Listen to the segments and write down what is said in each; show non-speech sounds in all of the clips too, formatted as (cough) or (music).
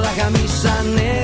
La camisa negra,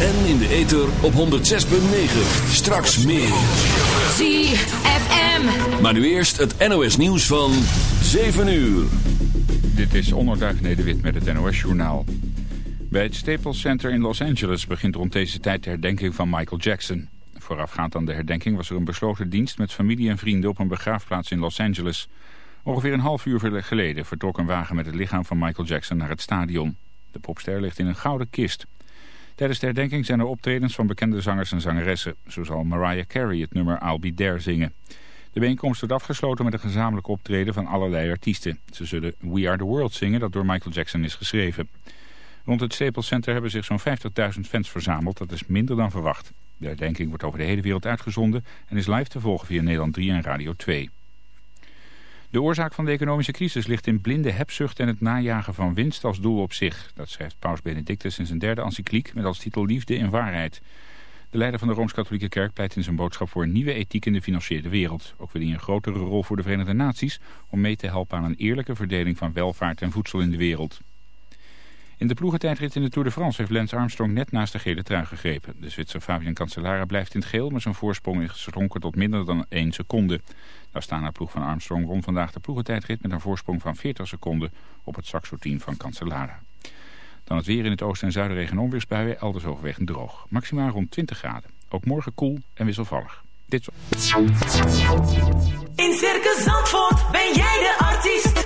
En in de ether op 106.9. Straks meer. ZFM. Maar nu eerst het NOS nieuws van 7 uur. Dit is Onderduif Nederwit met het NOS Journaal. Bij het Staples Center in Los Angeles begint rond deze tijd de herdenking van Michael Jackson. Voorafgaand aan de herdenking was er een besloten dienst met familie en vrienden op een begraafplaats in Los Angeles. Ongeveer een half uur geleden vertrok een wagen met het lichaam van Michael Jackson naar het stadion. De popster ligt in een gouden kist. Tijdens de herdenking zijn er optredens van bekende zangers en zangeressen. Zo zal Mariah Carey het nummer I'll Be There zingen. De bijeenkomst wordt afgesloten met een gezamenlijk optreden van allerlei artiesten. Ze zullen We Are The World zingen dat door Michael Jackson is geschreven. Rond het Staples Center hebben zich zo'n 50.000 fans verzameld. Dat is minder dan verwacht. De herdenking wordt over de hele wereld uitgezonden en is live te volgen via Nederland 3 en Radio 2. De oorzaak van de economische crisis ligt in blinde hebzucht en het najagen van winst als doel op zich. Dat schrijft paus Benedictus in zijn derde encycliek met als titel Liefde in Waarheid. De leider van de Rooms-Katholieke Kerk pleit in zijn boodschap voor een nieuwe ethiek in de financiële wereld. Ook wil hij een grotere rol voor de Verenigde Naties om mee te helpen aan een eerlijke verdeling van welvaart en voedsel in de wereld. In de ploegentijdrit in de Tour de France heeft Lance Armstrong net naast de gele trui gegrepen. De Zwitser Fabian Cancellara blijft in het geel, maar zijn voorsprong is geschronken tot minder dan 1 seconde. De Astana ploeg van Armstrong won vandaag de ploegentijdrit met een voorsprong van 40 seconden op het Saxo-team van Cancellara. Dan het weer in het oosten en zuiden regen en onweersbuien, elders overwegend droog. Maximaal rond 20 graden. Ook morgen koel en wisselvallig. Dit zo. In Circus Zandvoort ben jij de artiest.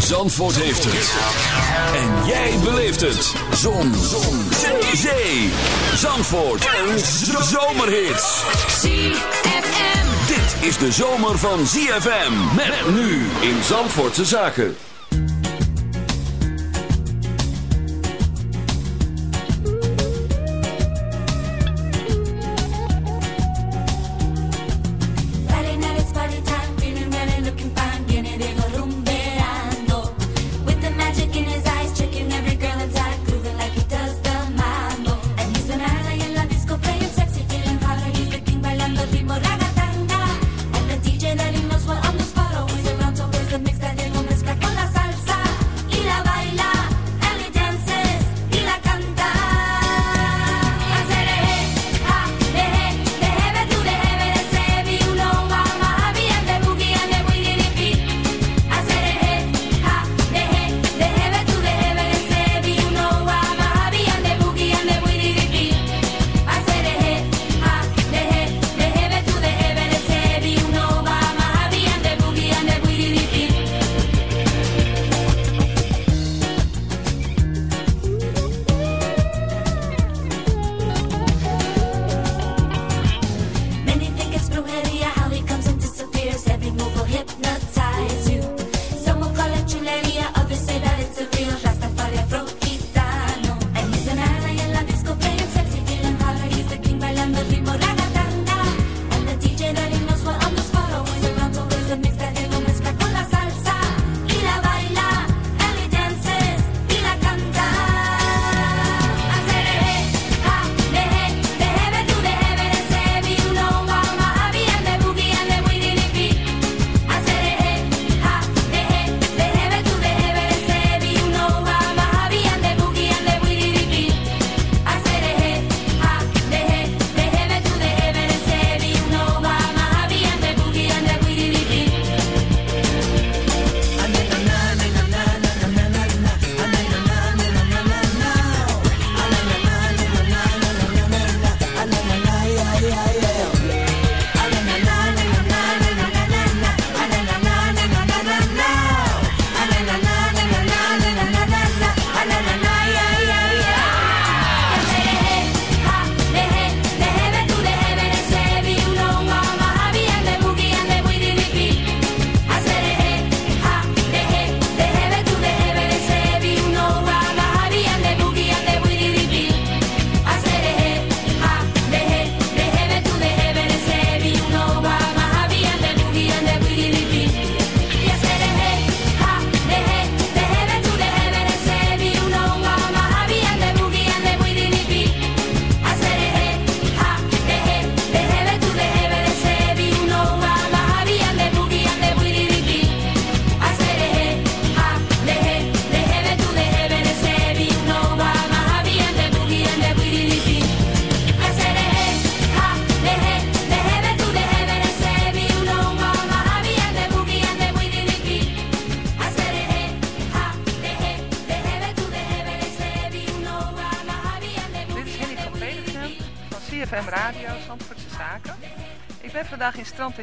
Zandvoort heeft het. En jij beleeft het. Zon. Zon. Zee. Zandvoort. Een zomerhit. ZFM. Dit is de zomer van ZFM. Met nu in Zandvoortse Zaken.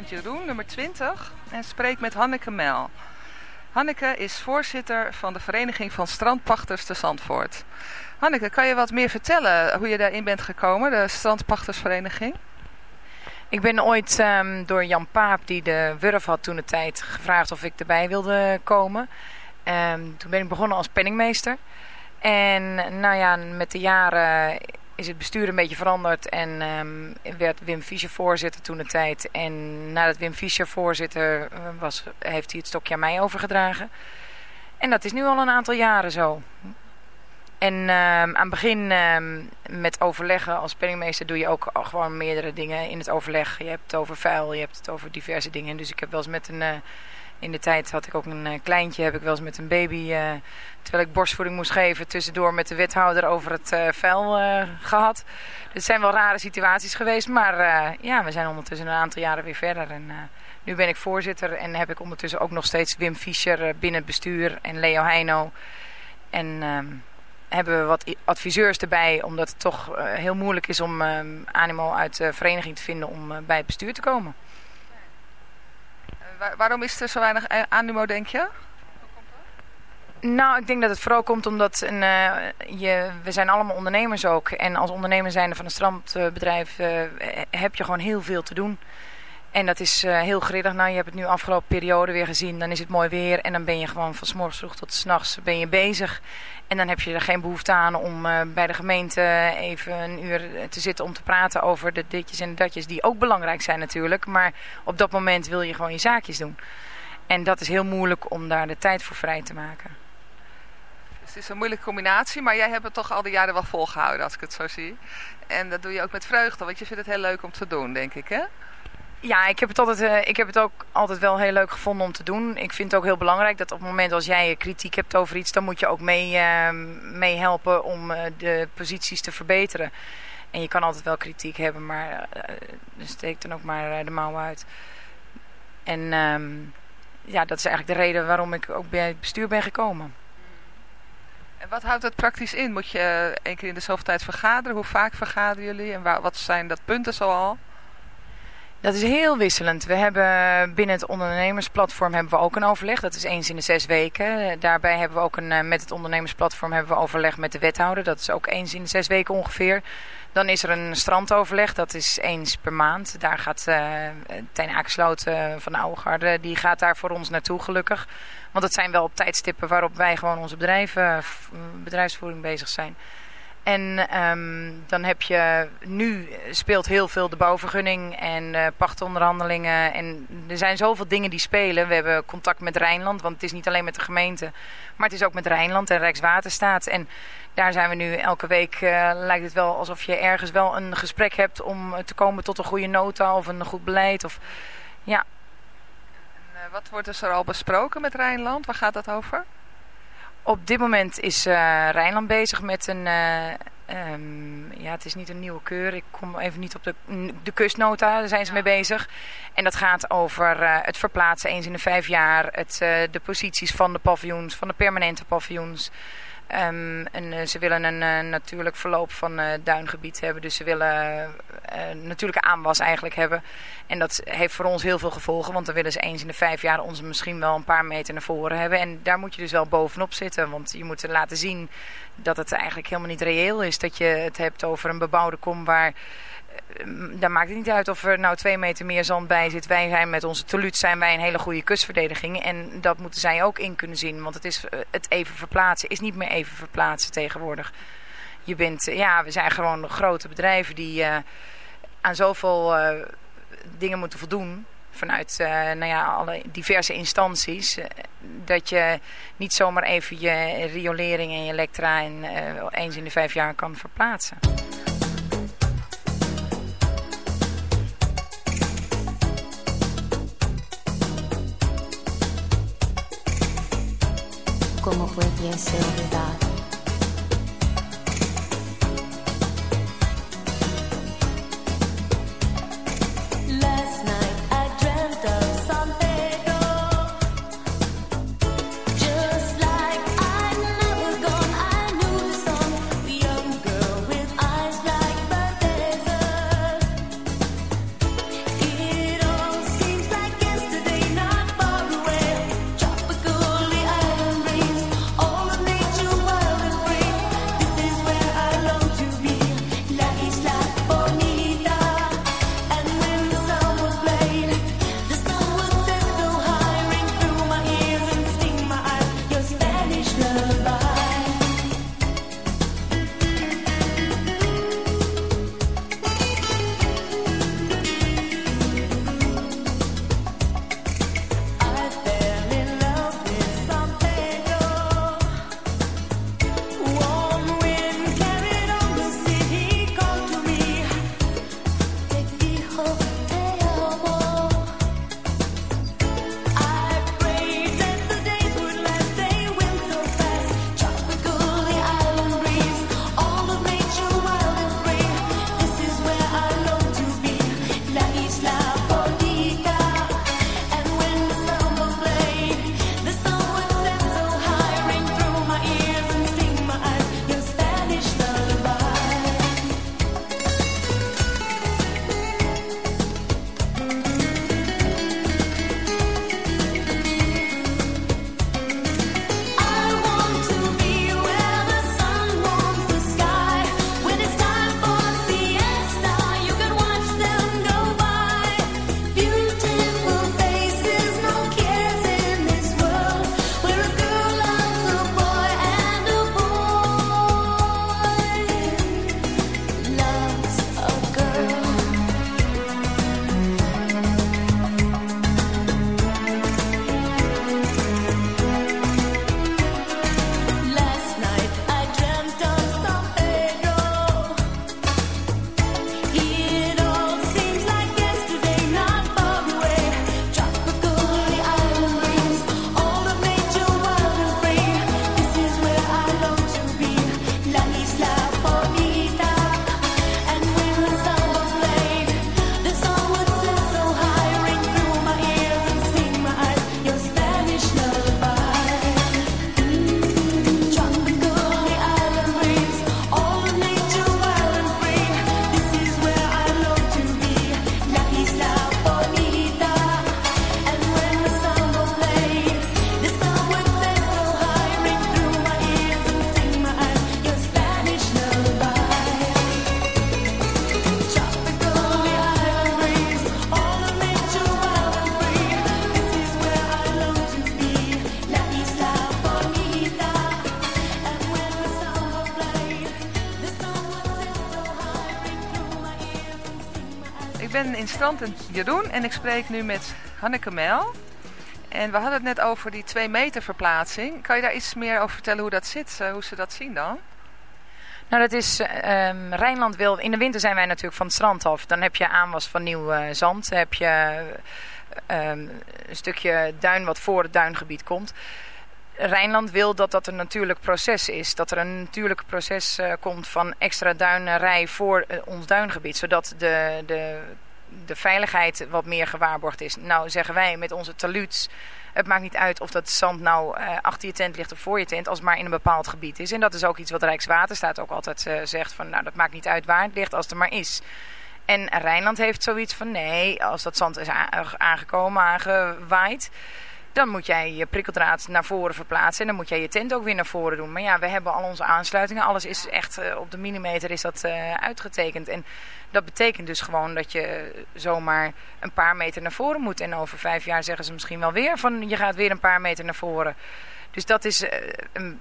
Jeroen, nummer 20, en spreek met Hanneke Mel. Hanneke is voorzitter van de Vereniging van Strandpachters te Zandvoort. Hanneke, kan je wat meer vertellen hoe je daarin bent gekomen, de Strandpachtersvereniging? Ik ben ooit ehm, door Jan Paap, die de Wurf had toen de tijd, gevraagd of ik erbij wilde komen. Ehm, toen ben ik begonnen als penningmeester. En nou ja, met de jaren is het bestuur een beetje veranderd en ehm, werd Wim Fischer voorzitter toen de tijd. En nadat Wim Fischer voorzitter eh, was, heeft hij het stokje aan mij overgedragen. En dat is nu al een aantal jaren zo. En ehm, aan het begin ehm, met overleggen als penningmeester doe je ook gewoon meerdere dingen in het overleg. Je hebt het over vuil, je hebt het over diverse dingen. Dus ik heb wel eens met een... eh, in de tijd had ik ook een eh, kleintje, heb ik wel eens met een baby, eh, terwijl ik borstvoeding moest geven, tussendoor met de wethouder over het eh, vuil eh, gehad. Dus het zijn wel rare situaties geweest, maar ja, we zijn ondertussen een aantal jaren weer verder. En nu ben ik voorzitter en heb ik ondertussen ook nog steeds Wim Fischer binnen het bestuur en Leo Heino. En ehm, hebben we wat adviseurs erbij, omdat het toch heel moeilijk is om ehm, animo uit de vereniging te vinden om bij het bestuur te komen. Waar- waarom is er zo weinig eh, animo, denk je? Nou, ik denk dat het vooral komt omdat een, eh, je, we zijn allemaal ondernemers ook. En als ondernemer zijnde van een strandbedrijf eh, heb je gewoon heel veel te doen. En dat is eh, heel grillig. Nou, je hebt het nu afgelopen periode weer gezien. Dan is het mooi weer en dan ben je gewoon van 's morgens vroeg tot 's nachts ben je bezig. En dan heb je er geen behoefte aan om eh, bij de gemeente even een uur te zitten om te praten over de ditjes en de datjes. Die ook belangrijk zijn natuurlijk. Maar op dat moment wil je gewoon je zaakjes doen. En dat is heel moeilijk om daar de tijd voor vrij te maken. Dus het is een moeilijke combinatie, maar jij hebt het toch al die jaren wel volgehouden, als ik het zo zie. En dat doe je ook met vreugde, want je vindt het heel leuk om te doen, denk ik, hè? Ja, ik heb, het altijd, eh, ik heb het ook altijd wel heel leuk gevonden om te doen. Ik vind het ook heel belangrijk dat op het moment als jij kritiek hebt over iets, dan moet je ook mee, helpen om eh, de posities te verbeteren. En je kan altijd wel kritiek hebben, maar eh steek dan ook maar de mouw uit. En ehm, ja, dat is eigenlijk de reden waarom ik ook bij het bestuur ben gekomen. En wat houdt het praktisch in? Moet je één keer in de zoveel tijd vergaderen? Hoe vaak vergaderen jullie? En wat zijn dat punten zoal? Dat is heel wisselend. We hebben binnen het ondernemersplatform hebben we ook een overleg. Dat is eens in de zes weken. Daarbij hebben we ook een, eh, met het ondernemersplatform hebben we overleg met de wethouder. Dat is ook eens in de zes weken ongeveer. Dan is er een strandoverleg. Dat is eens per maand. Daar gaat uh, Tijn Akersloot eh, van de Oude Garde, die gaat daar voor ons naartoe gelukkig. Want het zijn wel op tijdstippen waarop wij gewoon onze bedrijven, bedrijfsvoering bezig zijn. En ehm, dan heb je, nu speelt heel veel de bouwvergunning en eh pachtonderhandelingen. En er zijn zoveel dingen die spelen. We hebben contact met Rijnland, want het is niet alleen met de gemeente. Maar het is ook met Rijnland en Rijkswaterstaat. En daar zijn we nu elke week, eh, lijkt het wel alsof je ergens wel een gesprek hebt om te komen tot een goede nota of een goed beleid. Of, ja, En, eh, wat wordt er al besproken met Rijnland? Waar gaat dat over? Op dit moment is eh, Rijnland bezig met een... eh, ehm, ja, het is niet een nieuwe keur. Ik kom even niet op de, de kustnota. Daar zijn ze mee bezig. En dat gaat over eh, het verplaatsen eens in de vijf jaar. Het, de posities van de paviljoens, van de permanente paviljoens. Ehm, en eh, ze willen een eh, natuurlijk verloop van eh duingebied hebben. Dus ze willen natuurlijke aanwas eigenlijk hebben. En dat heeft voor ons heel veel gevolgen. Want dan willen ze eens in de vijf jaar ons misschien wel een paar meter naar voren hebben. En daar moet je dus wel bovenop zitten. Want je moet laten zien dat het eigenlijk helemaal niet reëel is. Dat je het hebt over een bebouwde kom waar... eh, Daar maakt het niet uit of er nou twee meter meer zand bij zit. Wij zijn met onze teluut zijn wij een hele goede kustverdediging. En dat moeten zij ook in kunnen zien. Want het, is, eh, het even verplaatsen is niet meer even verplaatsen tegenwoordig. Je bent, eh, ja, we zijn gewoon grote bedrijven die aan zoveel dingen moeten voldoen. Vanuit nou ja, alle diverse instanties. dat je niet zomaar even je riolering en je elektra in, eens in de vijf jaar kan verplaatsen. ¿Cómo pudiese olvidar? Ben in Strand en Jeroen en ik spreek nu met Hanneke Mel. En we hadden het net over die 2 meter verplaatsing. Kan je daar iets meer over vertellen hoe dat zit, eh, hoe ze dat zien dan? Nou, dat is eh, ehm, Rijnland wil. In de winter zijn wij natuurlijk van het strand af. Dan heb je aanwas van nieuw eh, zand. Dan heb je eh, ehm, een stukje duin wat voor het duingebied komt. Rijnland wil dat dat een natuurlijk proces is. Dat er een natuurlijk proces eh, komt van extra duinerij voor ons duingebied. Zodat de, de, de veiligheid wat meer gewaarborgd is. Nou zeggen wij met onze taluuts... Het maakt niet uit of dat zand nou eh, achter je tent ligt of voor je tent, als het maar in een bepaald gebied is. En dat is ook iets wat Rijkswaterstaat ook altijd eh, zegt van, nou dat maakt niet uit waar het ligt als het er maar is. En Rijnland heeft zoiets van, nee, als dat zand is aangekomen, aangewaaid, dan moet jij je prikkeldraad naar voren verplaatsen en dan moet jij je tent ook weer naar voren doen. Maar ja, we hebben al onze aansluitingen, alles is echt eh, op de millimeter is dat eh, uitgetekend. En dat betekent dus gewoon dat je zomaar een paar meter naar voren moet. En over vijf jaar zeggen ze misschien wel weer van je gaat weer een paar meter naar voren. Dus dat is, eh,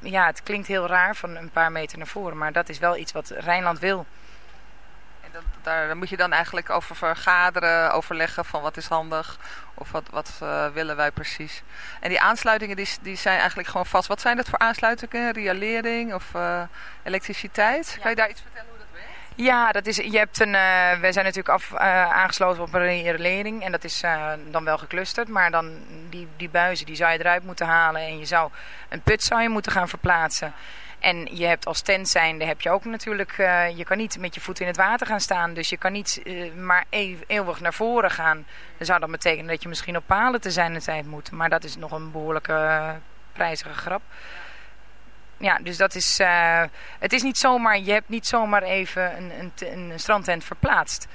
ja, het klinkt heel raar van een paar meter naar voren, maar dat is wel iets wat Rijnland wil. Dat, daar, moet je dan eigenlijk over vergaderen, overleggen van wat is handig of wat, wat eh, willen wij precies. En die aansluitingen die, die zijn eigenlijk gewoon vast. Wat zijn dat voor aansluitingen? Riolering of eh, elektriciteit? Kan je daar iets vertellen hoe dat werkt? Ja, dat is, je hebt een, eh wij zijn natuurlijk af, aangesloten op een riolering en dat is dan wel geclusterd. Maar dan die, die buizen die zou je eruit moeten halen en je zou een put zou je moeten gaan verplaatsen. En je hebt als tent zijnde heb je ook natuurlijk, eh, je kan niet met je voeten in het water gaan staan. Dus je kan niet eh, maar eeuw- eeuwig naar voren gaan. Dat zou dan betekenen dat je misschien op palen te zijn tijd moet. Maar dat is nog een behoorlijke eh, prijzige grap. Ja, dus dat is, het is niet zomaar, je hebt niet zomaar even een, een, een strandtent verplaatst.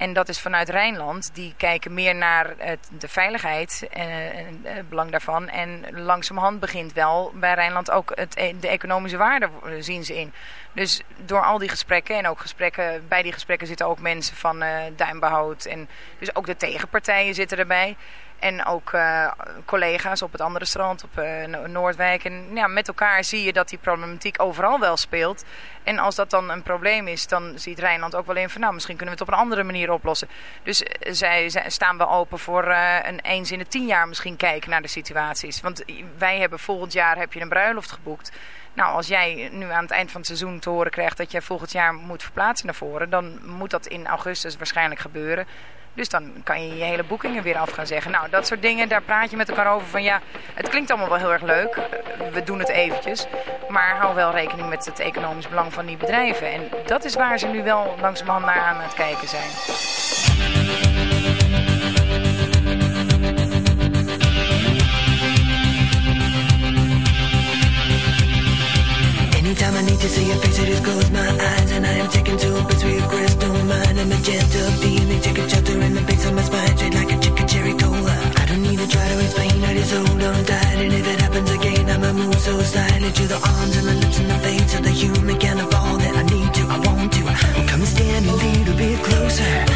En dat is vanuit Rijnland. Die kijken meer naar het, de veiligheid eh, en het belang daarvan. En langzamerhand begint wel bij Rijnland ook het, e- de economische waarde eh, zien ze in. Dus door al die gesprekken en ook gesprekken, bij die gesprekken zitten ook mensen van eh duinbehoud. En dus ook de tegenpartijen zitten erbij. En ook eh, collega's op het andere strand, op eh, No- Noordwijk. En ja, met elkaar zie je dat die problematiek overal wel speelt. En als dat dan een probleem is, dan ziet Rijnland ook wel in van... nou, misschien kunnen we het op een andere manier oplossen. Dus eh, zij, zij staan wel open voor een eens in de tien jaar misschien kijken naar de situaties. Want wij hebben volgend jaar heb je een bruiloft geboekt. Nou, als jij nu aan het eind van het seizoen te horen krijgt dat jij volgend jaar moet verplaatsen naar voren... dan moet dat in augustus waarschijnlijk gebeuren. Dus dan kan je je hele boekingen weer af gaan zeggen. Nou, dat soort dingen, daar praat je met elkaar over van ja, het klinkt allemaal wel heel erg leuk. We doen het eventjes. Maar hou wel rekening met het economisch belang van die bedrijven. En dat is waar ze nu wel langzamerhand naar aan het kijken zijn. Anytime I need to see your face, I just close my eyes and I am taken to a place where crystal mind and magenta feeling take a shelter in the base of my spine, straight like a chicken cherry cola. I don't need to try to explain, I just hold on tight, and if it happens again, I'ma move so silently to the arms and the lips and the face of the human kind of all that I need to, I want to. Come and stand a little bit closer,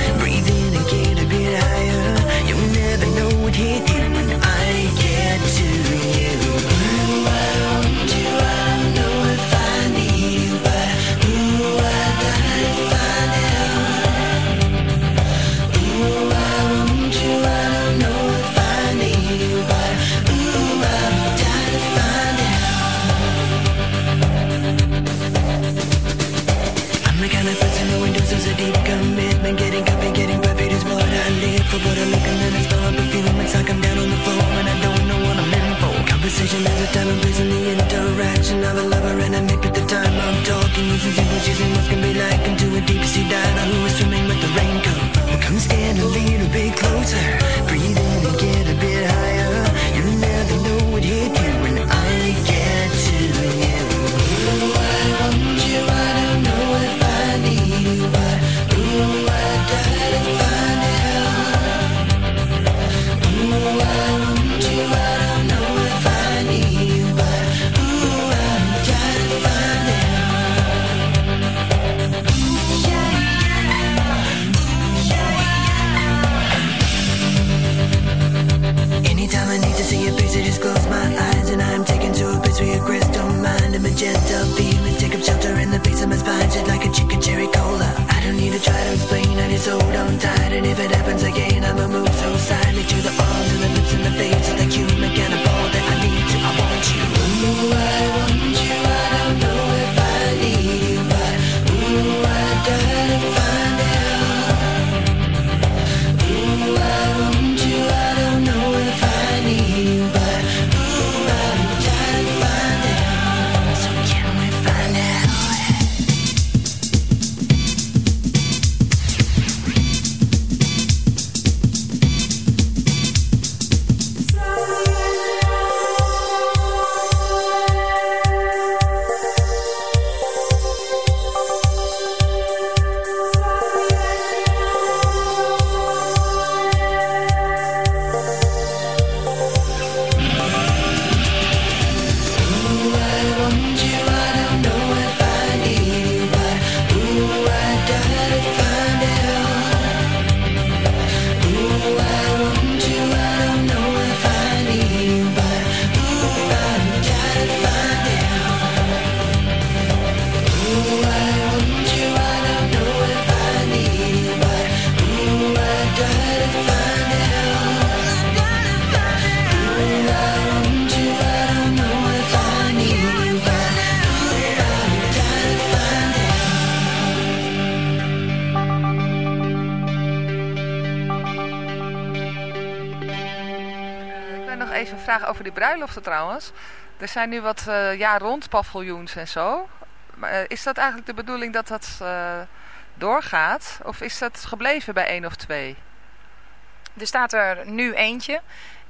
bruiloften trouwens. Er zijn nu wat eh jaar rond paviljoens en zo. Maar, eh, is dat eigenlijk de bedoeling dat dat eh, doorgaat? Of is dat gebleven bij één of twee? Er staat er nu eentje.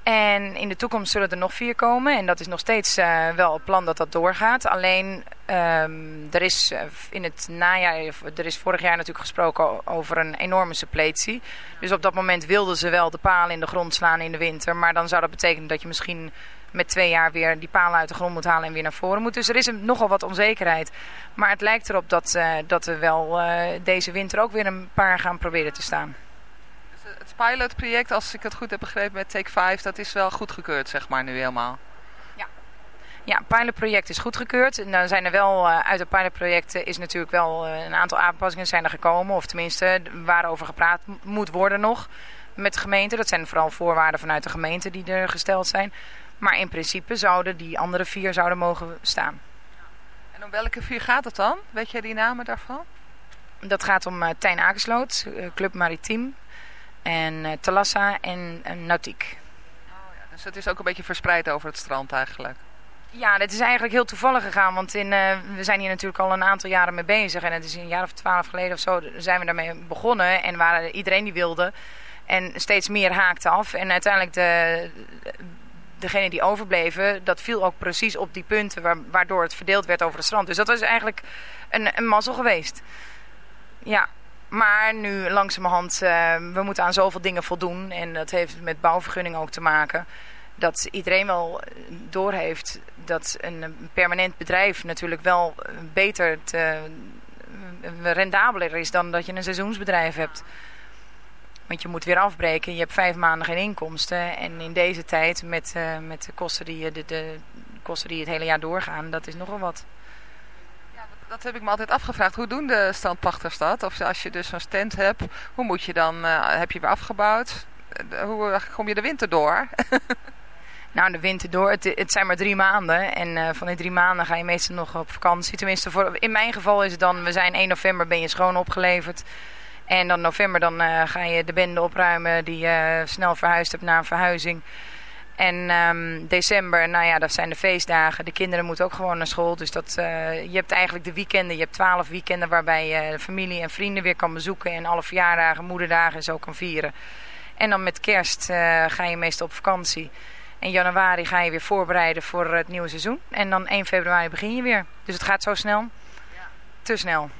En in de toekomst zullen er nog vier komen. En dat is nog steeds wel het plan dat dat doorgaat. Alleen ehm, er is in het najaar, er is vorig jaar natuurlijk gesproken over een enorme suppletie. Dus op dat moment wilden ze wel de palen in de grond slaan in de winter. Maar dan zou dat betekenen dat je misschien met twee jaar weer die palen uit de grond moet halen en weer naar voren moet. Dus er is een, nogal wat onzekerheid. Maar het lijkt erop dat, eh, dat er wel eh, deze winter ook weer een paar gaan proberen te staan. Het pilotproject, als ik het goed heb begrepen met Take 5, dat is wel goedgekeurd, zeg maar, nu helemaal. Ja, het pilotproject is goedgekeurd. En dan zijn er wel, eh, uit het pilotproject eh, is natuurlijk wel eh, een aantal aanpassingen zijn er gekomen. Of tenminste, waarover gepraat moet worden nog met de gemeente. Dat zijn vooral voorwaarden vanuit de gemeente die er gesteld zijn. Maar in principe zouden die andere vier zouden mogen staan. En om welke vier gaat het dan? Weet jij die namen daarvan? Dat gaat om eh, Tijn Akersloot, eh, Club Maritiem en eh Talassa en Nautiek. Dus het is ook een beetje verspreid over het strand eigenlijk. Ja, dit is eigenlijk heel toevallig gegaan, want in, we zijn hier natuurlijk al een aantal jaren mee bezig. En het is een jaar of twaalf geleden of zo zijn we daarmee begonnen. En waren iedereen die wilde. En steeds meer haakte af. En uiteindelijk de, degene die overbleven, dat viel ook precies op die punten waar- waardoor het verdeeld werd over het strand. Dus dat was eigenlijk een, een mazzel geweest. Ja, maar nu langzamerhand, eh we moeten aan zoveel dingen voldoen. En dat heeft met bouwvergunning ook te maken. Dat iedereen wel eh, doorheeft dat een permanent bedrijf natuurlijk wel eh, beter te, rendabeler is dan dat je een seizoensbedrijf hebt. Want je moet weer afbreken. Je hebt vijf maanden geen inkomsten. En in deze tijd met, eh, met de, kosten die, je- de, de kosten die het hele jaar doorgaan, dat is nogal wat. Dat heb ik me altijd afgevraagd. Hoe doen de standpachters dat? Of als je dus zo'n stand hebt, hoe moet je dan, eh, heb je weer afgebouwd? Eh, Hoe kom je de winter door? (laughs) Nou, de winter door. Het, het zijn maar drie maanden. En eh, van die drie maanden ga je meestal nog op vakantie. Tenminste, voor, in mijn geval is het dan... We zijn 1 november, ben je schoon opgeleverd. En dan november, dan eh, ga je de bende opruimen... die je snel verhuisd hebt naar een verhuizing. En ehm, december, nou ja, dat zijn de feestdagen. De kinderen moeten ook gewoon naar school. Dus dat, eh, je hebt eigenlijk de weekenden. Je hebt twaalf weekenden waarbij je familie en vrienden weer kan bezoeken. En alle verjaardagen, moederdagen en zo kan vieren. En dan met kerst eh, ga je meestal op vakantie. In januari ga je weer voorbereiden voor het nieuwe seizoen. En dan 1 februari begin je weer. Dus het gaat zo snel. Te snel.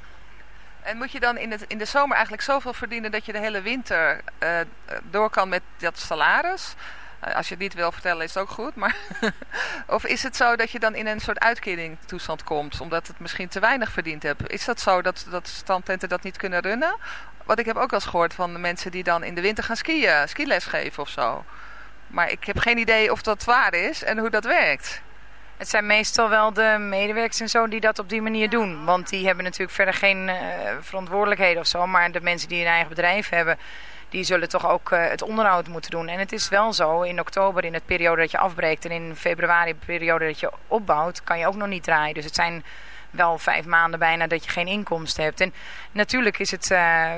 En moet je dan in, in de zomer eigenlijk zoveel verdienen dat je de hele winter eh, door kan met dat salaris? Eh, als je het niet wil vertellen is het ook goed. Maar (laughs) of is het zo dat je dan in een soort uitkeringtoestand komt omdat het misschien te weinig verdiend hebt? Is dat zo dat, dat standtenten dat niet kunnen runnen? Want ik heb ook wel eens gehoord van mensen die dan in de winter gaan skiën, skiles geven of zo. Maar ik heb geen idee of dat waar is en hoe dat werkt. Het zijn meestal wel de medewerkers en zo die dat op die manier doen. Want die hebben natuurlijk verder geen eh, verantwoordelijkheden of zo. Maar de mensen die een eigen bedrijf hebben, die zullen toch ook eh, het onderhoud moeten doen. En het is wel zo, in oktober, in het periode dat je afbreekt... en in februari, de periode dat je opbouwt, kan je ook nog niet draaien. Dus het zijn wel vijf maanden bijna dat je geen inkomsten hebt. En natuurlijk is het... eh,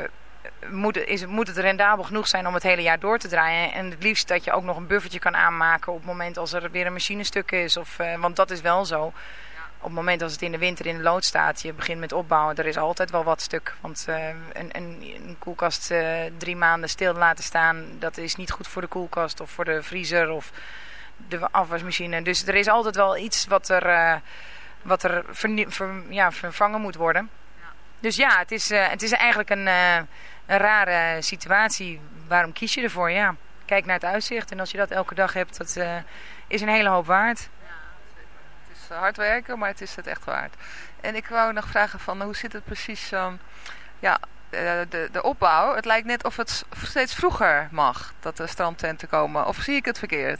moet, het- is, moet het rendabel genoeg zijn om het hele jaar door te draaien. En het liefst dat je ook nog een buffertje kan aanmaken op het moment als er weer een machinestuk is. Of, eh, want dat is wel zo. Op het moment als het in de winter in de lood staat, je begint met opbouwen, er is altijd wel wat stuk. Want eh, een, een, een koelkast eh, drie maanden stil laten staan, dat is niet goed voor de koelkast of voor de vriezer of de afwasmachine. Dus er is altijd wel iets wat er, wat er ver- ja, vervangen moet worden. Dus ja, het is, eh, het is eigenlijk een, eh, een rare situatie. Waarom kies je ervoor? Ja, kijk naar het uitzicht. En als je dat elke dag hebt, dat eh, is een hele hoop waard. Het is hard werken, maar het is het echt waard. En ik wou nog vragen van hoe zit het precies, ehm, ja, de, de opbouw. Het lijkt net of het steeds vroeger mag dat de strandtenten komen. Of zie ik het verkeerd?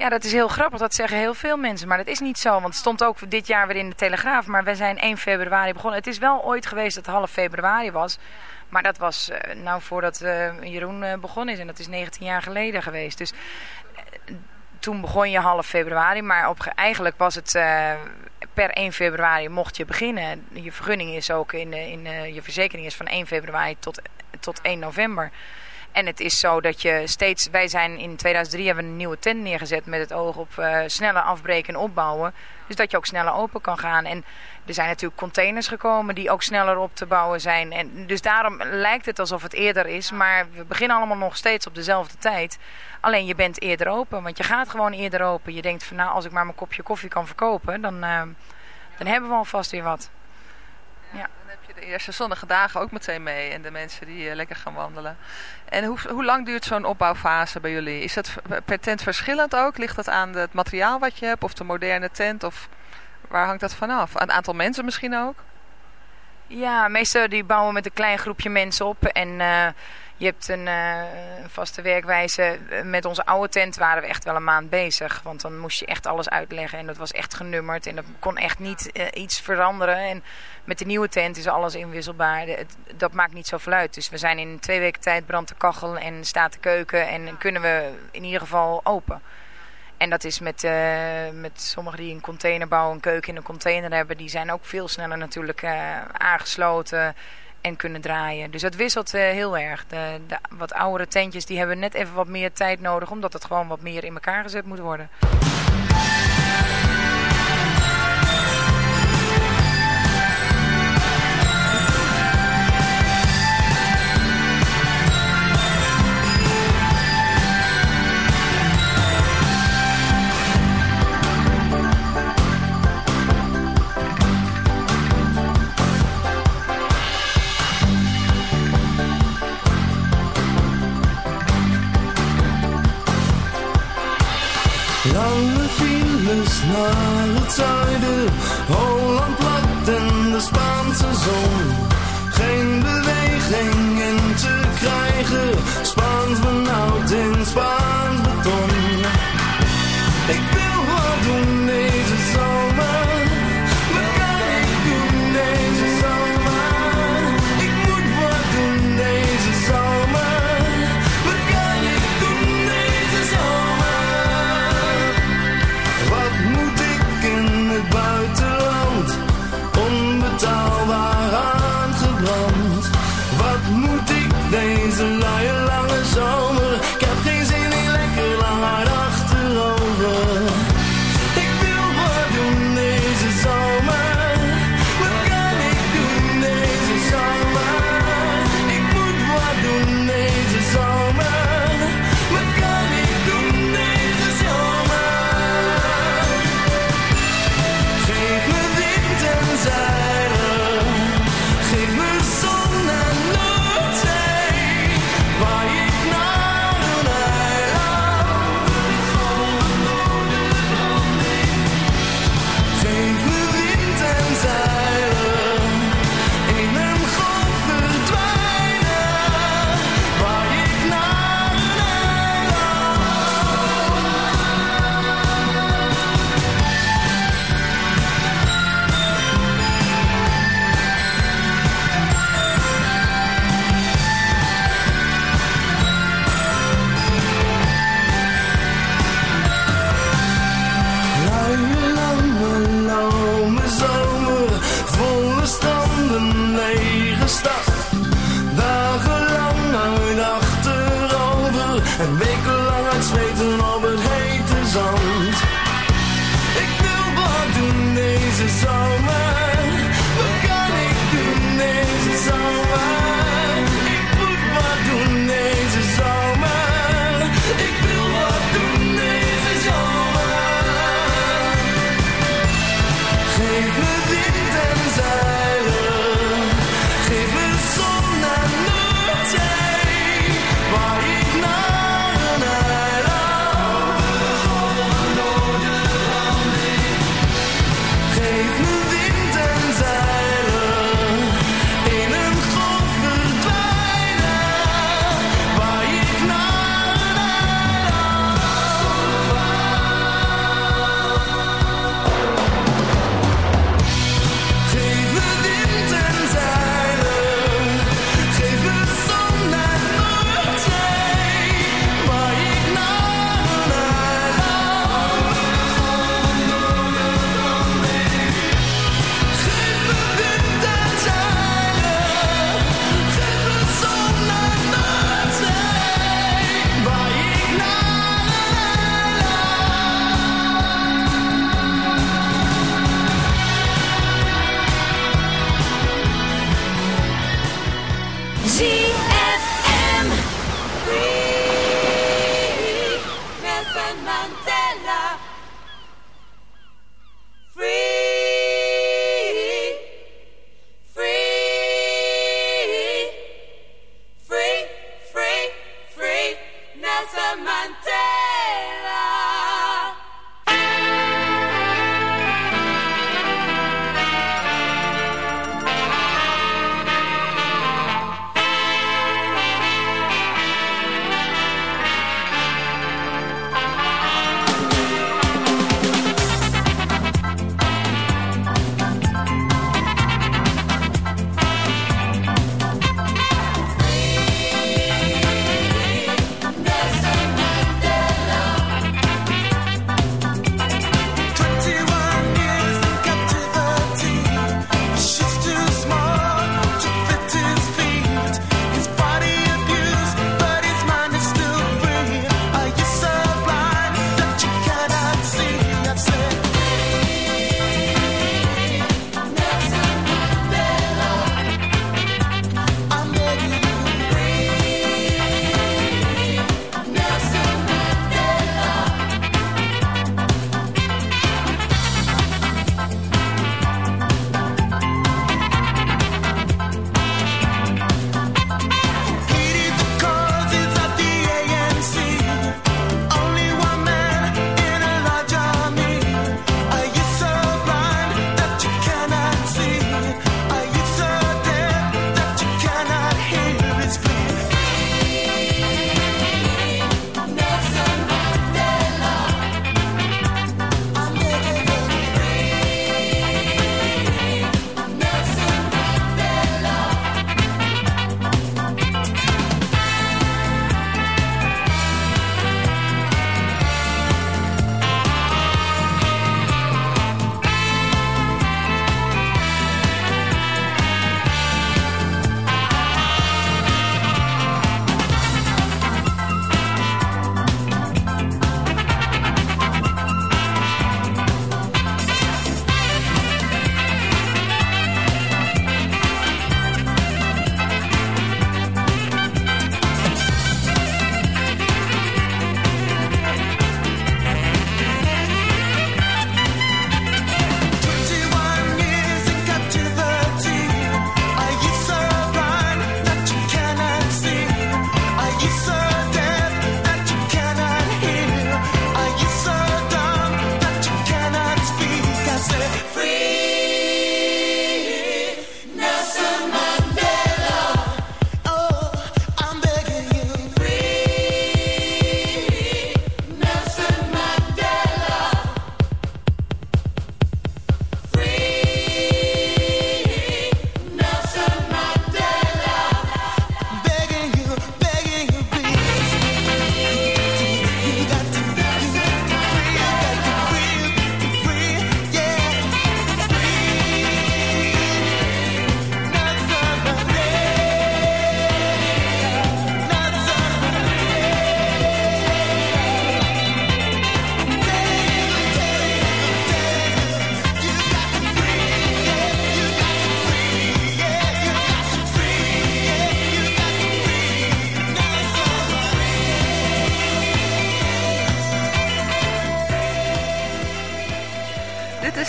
Ja, dat is heel grappig. Dat zeggen heel veel mensen. Maar dat is niet zo. Want het stond ook dit jaar weer in de Telegraaf. Maar wij zijn 1 februari begonnen. Het is wel ooit geweest dat half februari was. Maar dat was eh, nou voordat eh, Jeroen eh, begonnen is. En dat is 19 jaar geleden geweest. Dus toen begon je half februari. Maar op, ge- eigenlijk was het per 1 februari mocht je beginnen. Je vergunning is ook in, in je verzekering is van 1 februari tot, tot 1 november. En het is zo dat je steeds... Wij zijn in 2003 hebben we een nieuwe tent neergezet met het oog op eh, sneller afbreken en opbouwen. Dus dat je ook sneller open kan gaan. En er zijn natuurlijk containers gekomen die ook sneller op te bouwen zijn. En dus daarom lijkt het alsof het eerder is. Maar we beginnen allemaal nog steeds op dezelfde tijd. Alleen je bent eerder open. Want je gaat gewoon eerder open. Je denkt van nou als ik maar mijn kopje koffie kan verkopen. Dan, eh, dan hebben we alvast weer wat. Ja. Eerste zonnige dagen ook meteen mee. En de mensen die eh, lekker gaan wandelen. En hoe, hoe lang duurt zo'n opbouwfase bij jullie? Is dat per tent verschillend ook? Ligt dat aan het materiaal wat je hebt? Of de moderne tent? Of waar hangt dat vanaf? Het aantal mensen misschien ook? Ja, meestal die bouwen met een klein groepje mensen op. En eh, je hebt een eh, vaste werkwijze. Met onze oude tent waren we echt wel een maand bezig. Want dan moest je echt alles uitleggen. En dat was echt genummerd. En dat kon echt niet eh, iets veranderen. En met de nieuwe tent is alles inwisselbaar. Dat maakt niet zoveel uit. Dus we zijn in twee weken tijd brandt de kachel en staat de keuken. En kunnen we in ieder geval open. En dat is met, eh, met sommigen die een container bouwen, een keuken in een container hebben. Die zijn ook veel sneller natuurlijk aangesloten en kunnen draaien. Dus dat wisselt eh, heel erg. De, de wat oudere tentjes die hebben net even wat meer tijd nodig. Omdat het gewoon wat meer in elkaar gezet moet worden.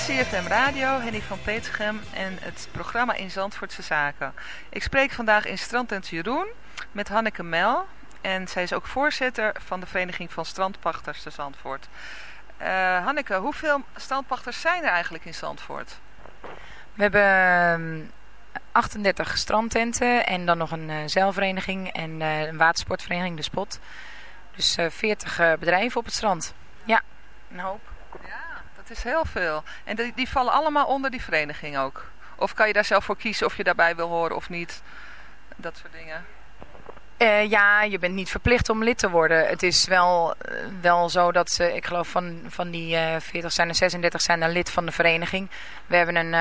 CFM Radio, Henny van Peetschem en het programma in Zandvoortse Zaken. Ik spreek vandaag in Strandtent Jeroen met Hanneke Mel. En zij is ook voorzitter van de Vereniging van Strandpachters te Zandvoort. Eh, Hanneke, hoeveel strandpachters zijn er eigenlijk in Zandvoort? We hebben ehm, 38 strandtenten en dan nog een eh, zeilvereniging en eh, een watersportvereniging, de Spot. Dus eh, 40 eh, bedrijven op het strand. Ja, een hoop. Is heel veel. En die, die vallen allemaal onder die vereniging ook? Of kan je daar zelf voor kiezen of je daarbij wil horen of niet? Dat soort dingen. Eh, ja, je bent niet verplicht om lid te worden. Het is wel, eh, wel zo dat ze, ik geloof van, van die eh 40 zijn er 36 zijn er lid van de vereniging. We hebben een,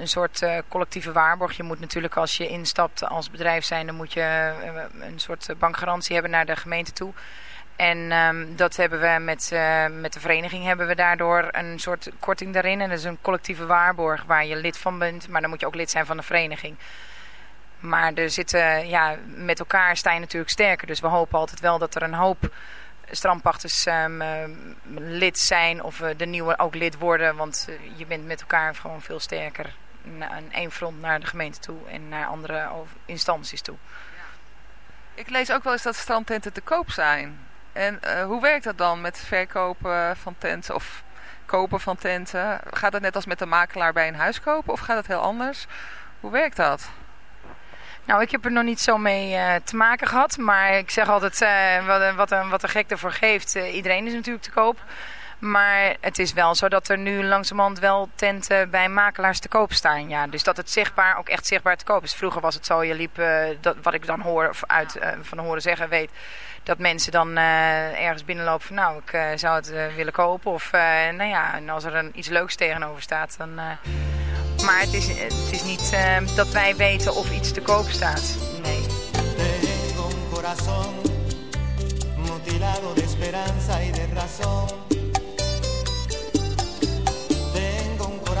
een soort collectieve waarborg. Je moet natuurlijk als je instapt als bedrijf zijn, dan moet je een soort bankgarantie hebben naar de gemeente toe. En ehm, dat hebben we met, eh, met de vereniging hebben we daardoor een soort korting daarin. En dat is een collectieve waarborg waar je lid van bent. Maar dan moet je ook lid zijn van de vereniging. Maar er zitten, ja, met elkaar sta je natuurlijk sterker. Dus we hopen altijd wel dat er een hoop strandpachters ehm, eh, lid zijn of de nieuwe ook lid worden. Want eh, je bent met elkaar gewoon veel sterker. Aan één front naar de gemeente toe en naar andere instanties toe. Ik lees ook wel eens dat strandtenten te koop zijn. En eh, hoe werkt dat dan met verkopen van tenten of kopen van tenten? Gaat dat net als met de makelaar bij een huis kopen of gaat het heel anders? Hoe werkt dat? Nou, ik heb er nog niet zo mee eh, te maken gehad. Maar ik zeg altijd, eh, wat, wat, wat een gek ervoor geeft, iedereen is natuurlijk te koop. Maar het is wel zo dat er nu langzamerhand wel tenten bij makelaars te koop staan. Ja. Dus dat het zichtbaar, ook echt zichtbaar te koop is. Vroeger was het zo, je liep, eh, dat, wat ik dan hoor, of uit, eh, van horen zeggen weet... dat mensen dan eh, ergens binnenlopen van nou, ik zou het willen kopen. Of nou ja, en als er een, iets leuks tegenover staat, dan... maar het is, het is niet dat wij weten of iets te koop staat. Nee. Tengo un corazón mutilado de esperanza y de razón.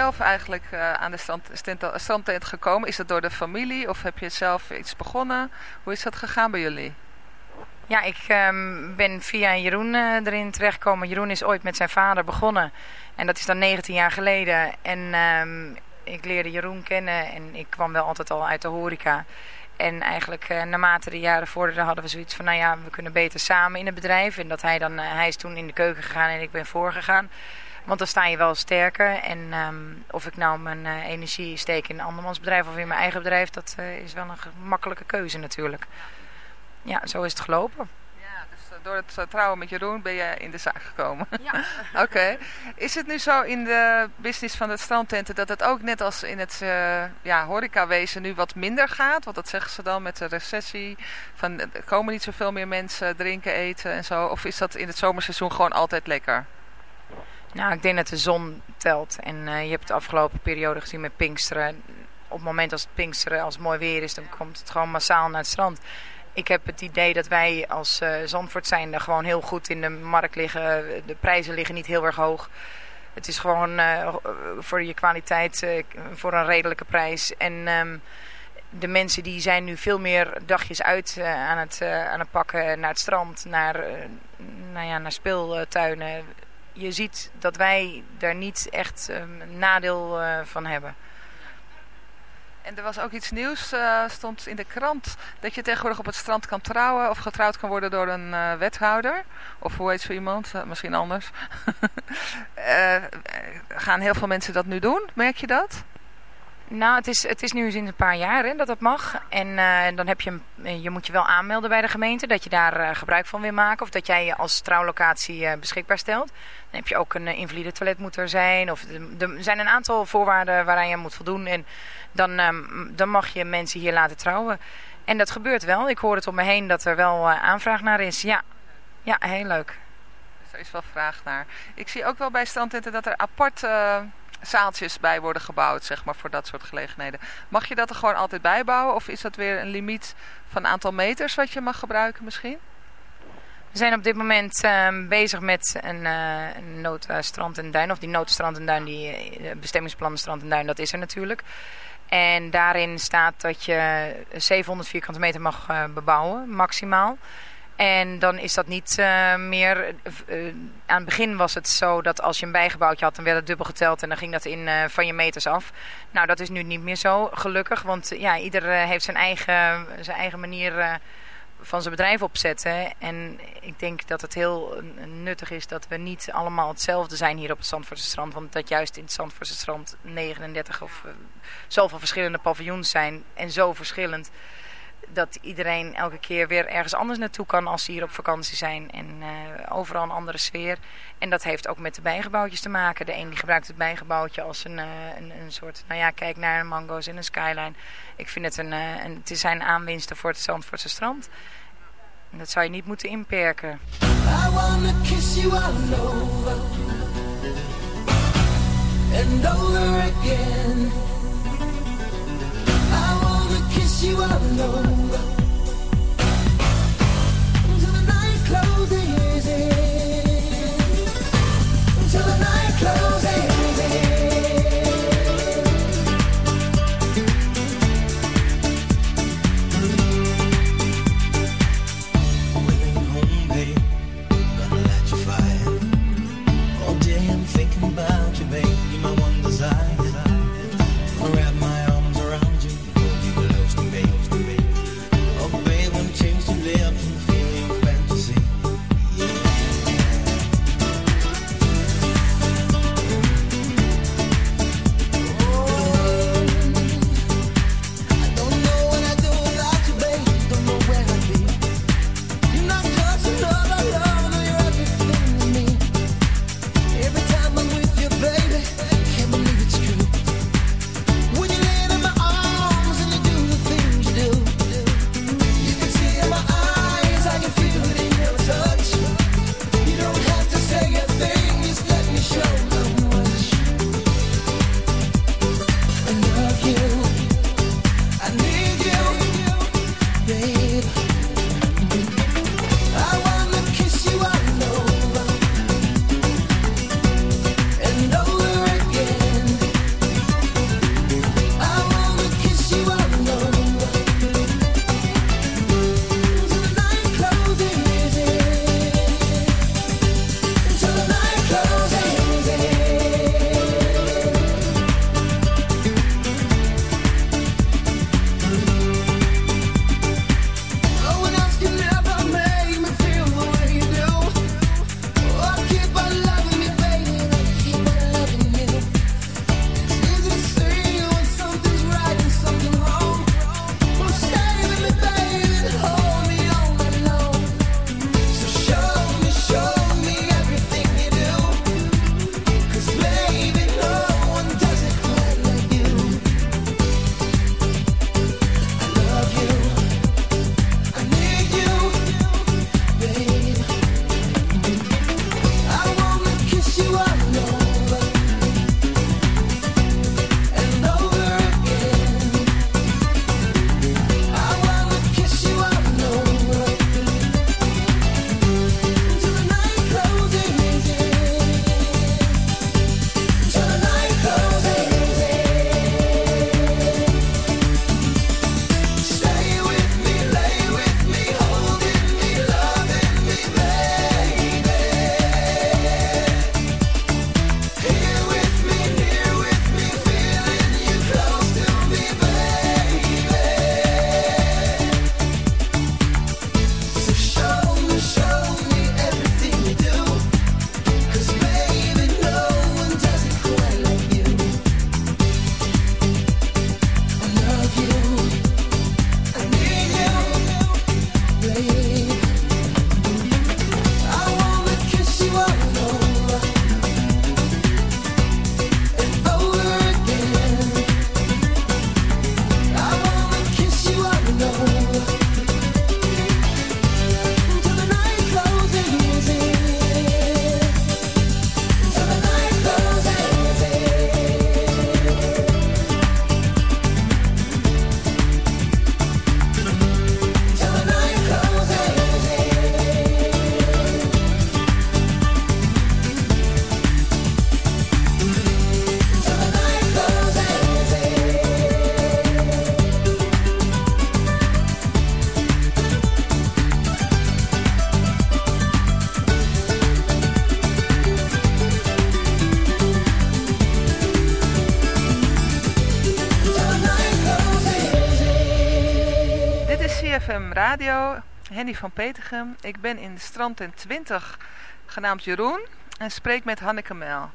zelf eigenlijk eh, aan de strandtent gekomen? Is dat door de familie of heb je zelf iets begonnen? Hoe is dat gegaan bij jullie? Ja, ik ehm, ben via Jeroen eh, erin terechtgekomen. Jeroen is ooit met zijn vader begonnen. En dat is dan 19 jaar geleden. En ehm, ik leerde Jeroen kennen en ik kwam wel altijd al uit de horeca. En eigenlijk eh, naarmate de jaren vorderden hadden we zoiets van... nou ja, we kunnen beter samen in het bedrijf. En dat hij dan... hij is toen in de keuken gegaan en ik ben voorgegaan. Want dan sta je wel sterker. En ehm, of ik nou mijn eh, energie steek in een andermans bedrijf of in mijn eigen bedrijf... dat eh, is wel een gemakkelijke keuze natuurlijk. Ja, zo is het gelopen. Dus eh, door het trouwen met Jeroen ben je in de zaak gekomen? Ja. (laughs) Oké. Is het nu zo in de business van het strandtenten dat het ook net als in het eh ja, horecawezen nu wat minder gaat? Want dat zeggen ze dan met de recessie. Van, er komen niet zoveel meer mensen drinken, eten en zo. Of is dat in het zomerseizoen gewoon altijd lekker? Nou, ik denk dat de zon telt. En eh, je hebt de afgelopen periode gezien met Pinksteren. Op het moment als het Pinksteren, als het mooi weer is, dan komt het gewoon massaal naar het strand. Ik heb het idee dat wij als eh Zandvoort zijnde gewoon heel goed in de markt liggen. De prijzen liggen niet heel erg hoog. Het is gewoon eh, voor je kwaliteit voor een redelijke prijs. En ehm, de mensen die zijn nu veel meer dagjes uit aan, het, aan het pakken naar het strand, naar, nou ja, naar speeltuinen. Je ziet dat wij daar niet echt ehm, een nadeel eh, van hebben. En er was ook iets nieuws, eh, stond in de krant, dat je tegenwoordig op het strand kan trouwen of getrouwd kan worden door een eh, wethouder. Of hoe heet zo iemand, misschien anders. (laughs) Gaan heel veel mensen dat nu doen, merk je dat? Nou, het is, het is nu sinds een paar jaar hè, dat dat mag. En eh, dan heb je, eh, je moet je wel aanmelden bij de gemeente dat je daar eh, gebruik van wil maken. Of dat jij je als trouwlocatie beschikbaar stelt. Dan heb je ook een invalide toilet moet er zijn. Of er zijn een aantal voorwaarden waaraan je moet voldoen. En dan, ehm, dan mag je mensen hier laten trouwen. En dat gebeurt wel. Ik hoor het om me heen dat er wel aanvraag naar is. Ja, ja heel leuk. Er is wel vraag naar. Ik zie ook wel bij strandtenten dat er apart zaaltjes bij worden gebouwd, zeg maar, voor dat soort gelegenheden. Mag je dat er gewoon altijd bij bouwen? Of is dat weer een limiet van aantal meters wat je mag gebruiken misschien? We zijn op dit moment ehm, bezig met een, eh noodstrand en duin. Of die noodstrand en duin, die eh, bestemmingsplan strand en duin, dat is er natuurlijk. En daarin staat dat je 700 vierkante meter mag eh, bebouwen, maximaal. En dan is dat niet eh, meer... eh, aan het begin was het zo dat als je een bijgebouwtje had... dan werd het dubbel geteld en dan ging dat in eh, van je meters af. Nou, dat is nu niet meer zo, gelukkig. Want ja, ieder heeft zijn eigen, zijn eigen manier... van zijn bedrijf opzetten. En ik denk dat het heel nuttig is dat we niet allemaal hetzelfde zijn hier op het Zandvoortse strand. Want dat juist in het Zandvoortse strand 39 of zoveel verschillende paviljoens zijn. En zo verschillend dat iedereen elke keer weer ergens anders naartoe kan als ze hier op vakantie zijn. En eh, overal een andere sfeer. En dat heeft ook met de bijgebouwtjes te maken. De een die gebruikt het bijgebouwtje als een, eh, een, een soort, nou ja, kijk naar mango's en een skyline. Ik vind het een, eh, een, het zijn aanwinsten voor het Zandvoortse strand. En dat zou je niet moeten inperken. I wanna kiss you all over and over again. You the Henny van Petergem. Ik ben in de strandtent 20, genaamd Jeroen, en spreek met Hanneke Mel.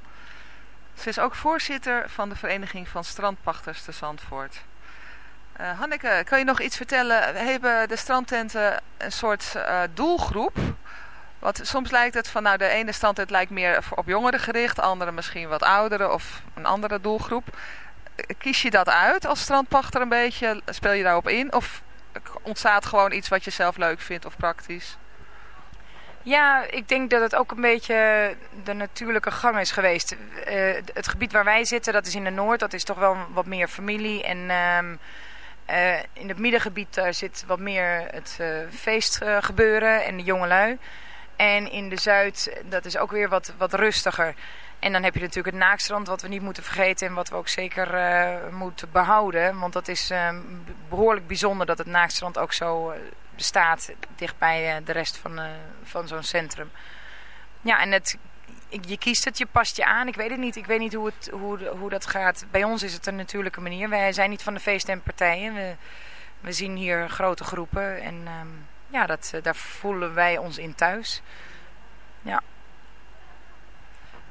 Ze is ook voorzitter van de Vereniging van Strandpachters te Zandvoort. Eh, Hanneke, kan je nog iets vertellen? Hebben de strandtenten een soort eh, doelgroep? Want soms lijkt het van, nou de ene strandtent lijkt meer op jongeren gericht, de andere misschien wat ouderen of een andere doelgroep. Kies je dat uit als strandpachter een beetje? Speel je daarop in? Of ontstaat gewoon iets wat je zelf leuk vindt of praktisch? Ja, ik denk dat het ook een beetje de natuurlijke gang is geweest. Eh, het gebied waar wij zitten, dat is in de Noord, dat is toch wel wat meer familie. En ehm, eh, in het middengebied daar zit wat meer het eh, feestgebeuren en de jongelui. En in de Zuid, dat is ook weer wat, wat rustiger. En dan heb je natuurlijk het naakstrand, wat we niet moeten vergeten en wat we ook zeker eh, moeten behouden. Want dat is ehm, behoorlijk bijzonder dat het naakstrand ook zo eh, bestaat dichtbij eh, de rest van, eh, van zo'n centrum. Ja, en het, je kiest het, je past je aan. Ik weet het niet, ik weet niet hoe, het, hoe, hoe dat gaat. Bij ons is het een natuurlijke manier. Wij zijn niet van de feesten en partijen. We, we zien hier grote groepen en ehm, ja, dat, eh, daar voelen wij ons in thuis. Ja.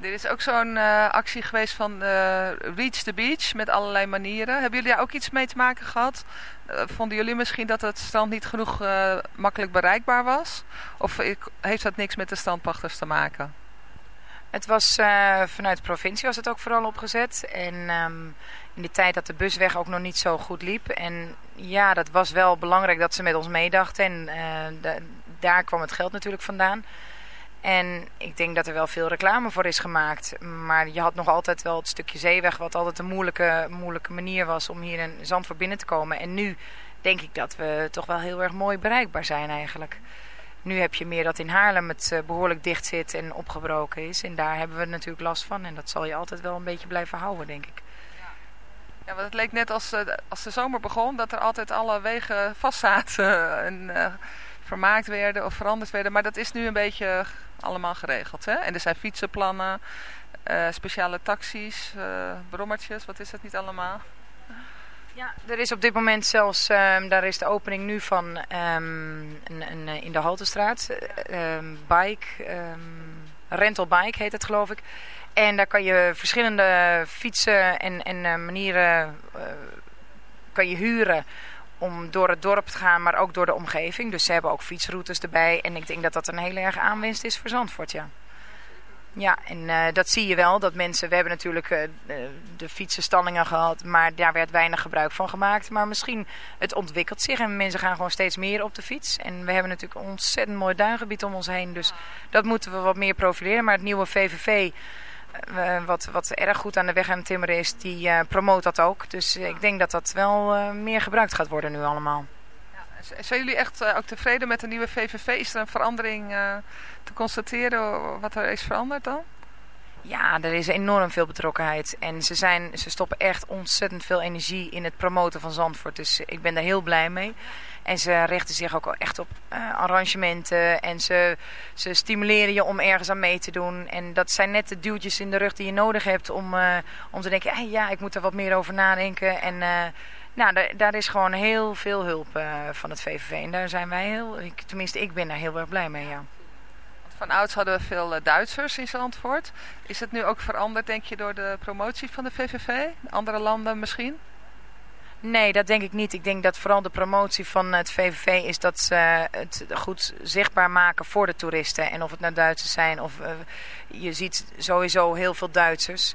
Er is ook zo'n eh, actie geweest van eh, Reach the Beach met allerlei manieren. Hebben jullie daar ook iets mee te maken gehad? Eh, vonden jullie misschien dat het strand niet genoeg makkelijk bereikbaar was? Of heeft dat niks met de strandpachters te maken? Het was vanuit de provincie was het ook vooral opgezet. En ehm, in de tijd dat de busweg ook nog niet zo goed liep. En ja, dat was wel belangrijk dat ze met ons meedachten. En da- daar kwam het geld natuurlijk vandaan. En ik denk dat er wel veel reclame voor is gemaakt. Maar je had nog altijd wel het stukje zeeweg, wat altijd een moeilijke, moeilijke manier was om hier in Zandvoort binnen te komen. En nu denk ik dat we toch wel heel erg mooi bereikbaar zijn eigenlijk. Nu heb je meer dat in Haarlem het eh, behoorlijk dicht zit en opgebroken is. En daar hebben we natuurlijk last van. En dat zal je altijd wel een beetje blijven houden, denk ik. Ja, want het leek net als, eh, als de zomer begon dat er altijd alle wegen vastzaten (laughs) en eh, vermaakt werden of veranderd werden. Maar dat is nu een beetje allemaal geregeld. Hè? En er zijn fietsenplannen, eh, speciale taxis, eh, brommertjes, wat is het niet allemaal? Ja, er is op dit moment zelfs, ehm, daar is de opening nu van ehm, een, een, eh, in de Haltestraat. ehm, bike, rental bike heet het geloof ik. En daar kan je verschillende fietsen en, en manieren kan je huren om door het dorp te gaan, maar ook door de omgeving. Dus ze hebben ook fietsroutes erbij. En ik denk dat dat een hele erg aanwinst is voor Zandvoort, ja. Ja, en eh, dat zie je wel. Dat mensen, we hebben natuurlijk eh, de, fietsenstallingen gehad, maar daar werd weinig gebruik van gemaakt. Maar misschien, het ontwikkelt zich en mensen gaan gewoon steeds meer op de fiets. En we hebben natuurlijk ontzettend mooi duingebied om ons heen. Dus dat moeten we wat meer profileren. Maar het nieuwe VVV, wat, wat erg goed aan de weg aan het timmeren is, die eh, promoot dat ook. Dus eh, ik denk dat dat wel eh, meer gebruikt gaat worden nu allemaal. Zijn jullie echt eh, ook tevreden met de nieuwe VVV? Is er een verandering eh, te constateren wat er is veranderd dan? Ja, er is enorm veel betrokkenheid. En ze, zijn, ze stoppen echt ontzettend veel energie in het promoten van Zandvoort. Dus ik ben daar heel blij mee. En ze richten zich ook echt op eh, arrangementen. En ze, ze stimuleren je om ergens aan mee te doen. En dat zijn net de duwtjes in de rug die je nodig hebt om, eh, om te denken... Hey, ja, ik moet er wat meer over nadenken. En eh, nou, daar, is gewoon heel veel hulp van het VVV. En daar zijn wij heel... Ik, tenminste, ik ben daar heel erg blij mee, ja. Van ouds hadden we veel Duitsers in Zandvoort. Is het nu ook veranderd, denk je, door de promotie van de VVV? Andere landen misschien? Nee, dat denk ik niet. Ik denk dat vooral de promotie van het VVV is dat ze het goed zichtbaar maken voor de toeristen. En of het nou Duitsers zijn of eh, je ziet sowieso heel veel Duitsers.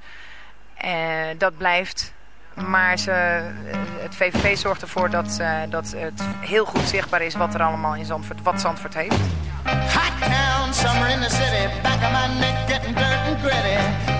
Eh, dat blijft. Maar ze, eh, het VVV zorgt ervoor dat, dat het heel goed zichtbaar is wat er allemaal in Zandvoort, wat Zandvoort heeft. Hot town, summer in the city. Back of my neck getting and gritty.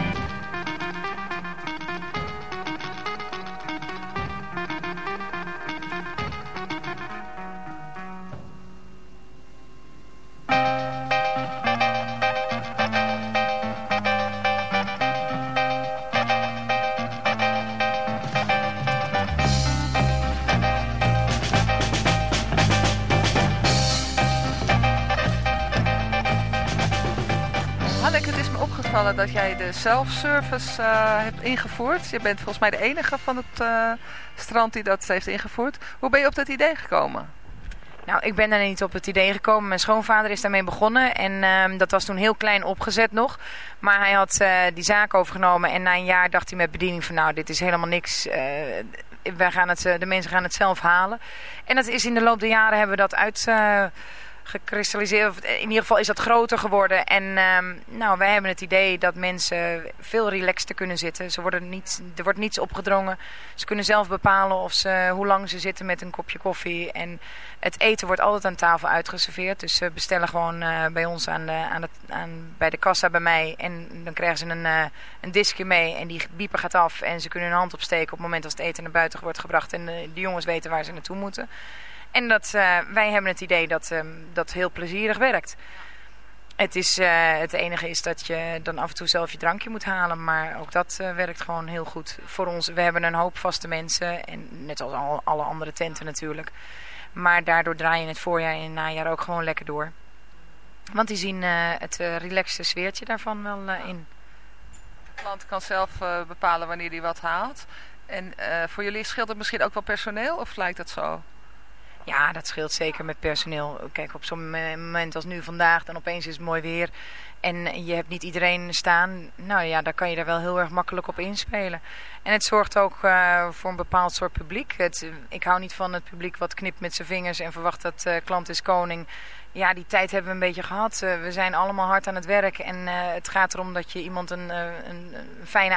Opgevallen dat jij de self-service eh, hebt ingevoerd. Je bent volgens mij de enige van het eh, strand die dat heeft ingevoerd. Hoe ben je op dat idee gekomen? Nou, ik ben daar niet op het idee gekomen. Mijn schoonvader is daarmee begonnen. En ehm, dat was toen heel klein opgezet nog. Maar hij had eh, die zaak overgenomen. En na een jaar dacht hij met bediening van... nou, dit is helemaal niks. wij gaan het, de mensen gaan het zelf halen. En dat is in de loop der jaren hebben we dat uit... gekristalliseerd. In ieder geval is dat groter geworden. En ehm, nou, wij hebben het idee dat mensen veel relaxter kunnen zitten. Ze worden niet, er wordt niets opgedrongen. Ze kunnen zelf bepalen of ze, hoe lang ze zitten met een kopje koffie. En het eten wordt altijd aan tafel uitgeserveerd. Dus ze bestellen gewoon eh, bij ons aan de, aan het, aan, bij de kassa bij mij. En dan krijgen ze een, eh, een diskje mee. En die bieper gaat af. En ze kunnen hun hand opsteken op het moment als het eten naar buiten wordt gebracht. En eh, de jongens weten waar ze naartoe moeten. En dat, eh, wij hebben het idee dat ehm, dat heel plezierig werkt. Het, is, eh, het enige is dat je dan af en toe zelf je drankje moet halen. Maar ook dat eh, werkt gewoon heel goed voor ons. We hebben een hoop vaste mensen. En net als al, alle andere tenten natuurlijk. Maar daardoor draai je het voorjaar en najaar ook gewoon lekker door. Want die zien het relaxte sfeertje daarvan wel in. De klant kan zelf bepalen wanneer hij wat haalt. En voor jullie scheelt het misschien ook wel personeel? Of lijkt dat zo? Ja, dat scheelt zeker met personeel. Kijk, op zo'n me- moment als nu vandaag, dan opeens is het mooi weer. En je hebt niet iedereen staan. Nou ja, daar kan je er wel heel erg makkelijk op inspelen. En het zorgt ook eh, voor een bepaald soort publiek. Het, ik hou niet van het publiek wat knipt met zijn vingers en verwacht dat eh, klant is koning. Ja, die tijd hebben we een beetje gehad. Eh, we zijn allemaal hard aan het werk. En eh, het gaat erom dat je iemand een, eh, een, een fijne